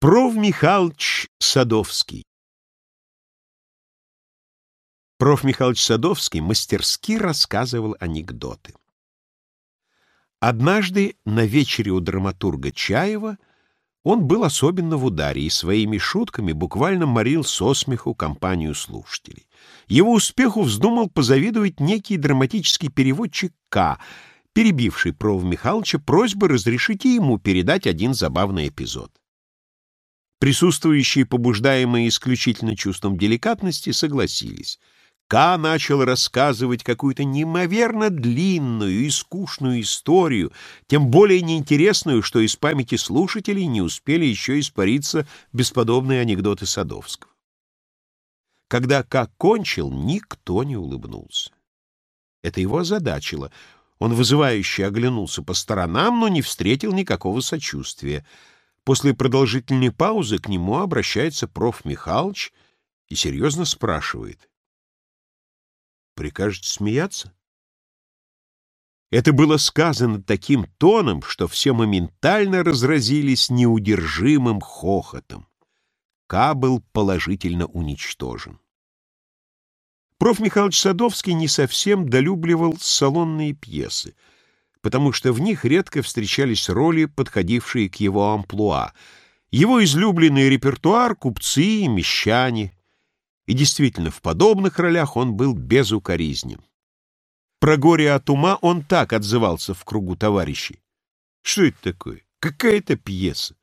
Пров Михайлович Садовский Проф. Михайлович Садовский мастерски рассказывал анекдоты. Однажды на вечере у драматурга Чаева он был особенно в ударе и своими шутками буквально морил со смеху компанию слушателей. Его успеху вздумал позавидовать некий драматический переводчик К., перебивший Проф. Михайловича просьбой разрешить ему передать один забавный эпизод. Присутствующие, побуждаемые исключительно чувством деликатности, согласились. Ка начал рассказывать какую-то неимоверно длинную и скучную историю, тем более неинтересную, что из памяти слушателей не успели еще испариться бесподобные анекдоты Садовского. Когда Ка кончил, никто не улыбнулся. Это его озадачило. Он вызывающе оглянулся по сторонам, но не встретил никакого сочувствия. После продолжительной паузы к нему обращается проф. Михайлович и серьезно спрашивает. «Прикажете смеяться?» Это было сказано таким тоном, что все моментально разразились неудержимым хохотом. К был положительно уничтожен. Проф. Михайлович Садовский не совсем долюбливал салонные пьесы — потому что в них редко встречались роли, подходившие к его амплуа. Его излюбленный репертуар — купцы и мещане. И действительно, в подобных ролях он был безукоризнен. Про горе от ума он так отзывался в кругу товарищей. Что это такое? Какая-то пьеса.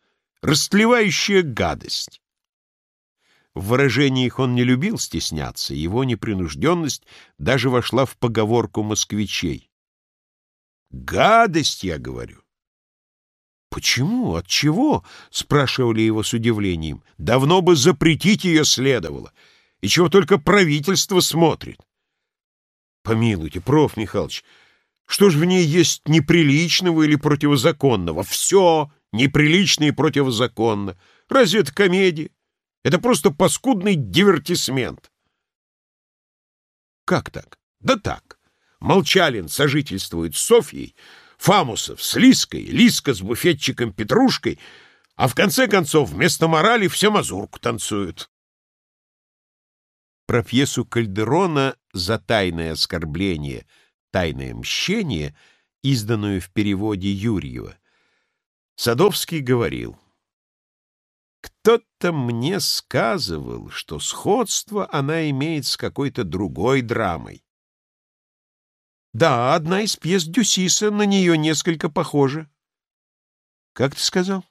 Растлевающая гадость. В выражениях он не любил стесняться, его непринужденность даже вошла в поговорку москвичей. Гадость, я говорю. Почему? От чего? спрашивали его с удивлением. Давно бы запретить ее следовало. И чего только правительство смотрит. Помилуйте, проф. Михайлович, что же в ней есть неприличного или противозаконного? Все неприлично и противозаконно. Разве это комедия? Это просто паскудный дивертисмент. Как так? Да так. Молчалин сожительствует с Софьей, Фамусов с Лиской, Лиска с буфетчиком Петрушкой, а в конце концов вместо морали все мазурку танцуют. Про пьесу Кальдерона «За тайное оскорбление, тайное мщение», изданную в переводе Юрьева, Садовский говорил, «Кто-то мне сказывал, что сходство она имеет с какой-то другой драмой. Да, одна из пьес Дюсиса на нее несколько похожа. Как ты сказал?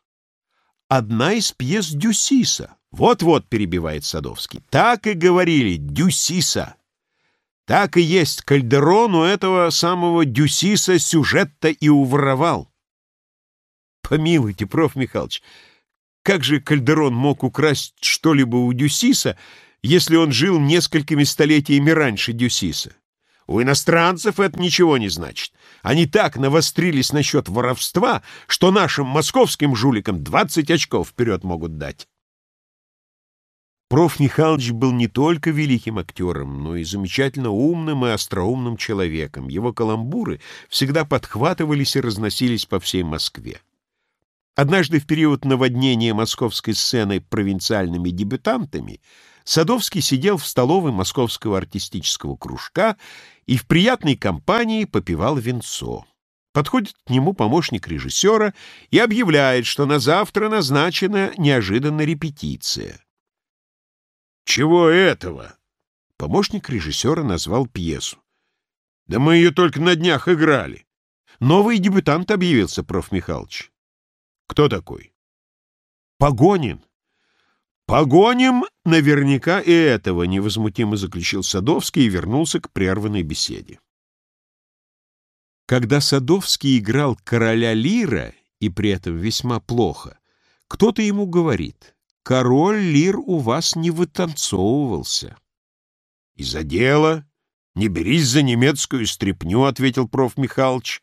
Одна из пьес Дюсиса. Вот-вот, перебивает Садовский. Так и говорили, Дюсиса. Так и есть Кальдерон у этого самого Дюсиса сюжет-то и уворовал. Помилуйте, проф. Михайлович, как же Кальдерон мог украсть что-либо у Дюсиса, если он жил несколькими столетиями раньше Дюсиса? У иностранцев это ничего не значит. Они так навострились насчет воровства, что нашим московским жуликам 20 очков вперед могут дать. Проф. Михайлович был не только великим актером, но и замечательно умным и остроумным человеком. Его каламбуры всегда подхватывались и разносились по всей Москве. Однажды в период наводнения московской сцены провинциальными дебютантами Садовский сидел в столовой московского артистического кружка и в приятной компании попивал винцо. Подходит к нему помощник режиссера и объявляет, что на завтра назначена неожиданно репетиция. «Чего этого?» Помощник режиссера назвал пьесу. «Да мы ее только на днях играли». Новый дебютант объявился, проф. Михайлович. «Кто такой?» «Погонин». «Погоним наверняка и этого», — невозмутимо заключил Садовский и вернулся к прерванной беседе. Когда Садовский играл короля Лира, и при этом весьма плохо, кто-то ему говорит, «Король Лир у вас не вытанцовывался». «И за дело? Не берись за немецкую стряпню», — ответил проф. Михайлович.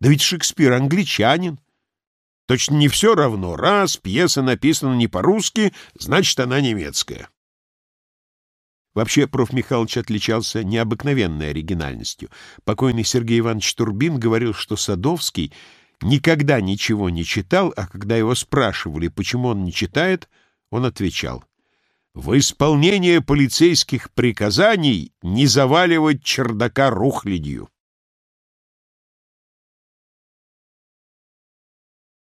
«Да ведь Шекспир англичанин». Точно не все равно. Раз пьеса написана не по-русски, значит, она немецкая. Вообще, проф. Михайлович отличался необыкновенной оригинальностью. Покойный Сергей Иванович Турбин говорил, что Садовский никогда ничего не читал, а когда его спрашивали, почему он не читает, он отвечал «В исполнение полицейских приказаний не заваливать чердака рухлядью».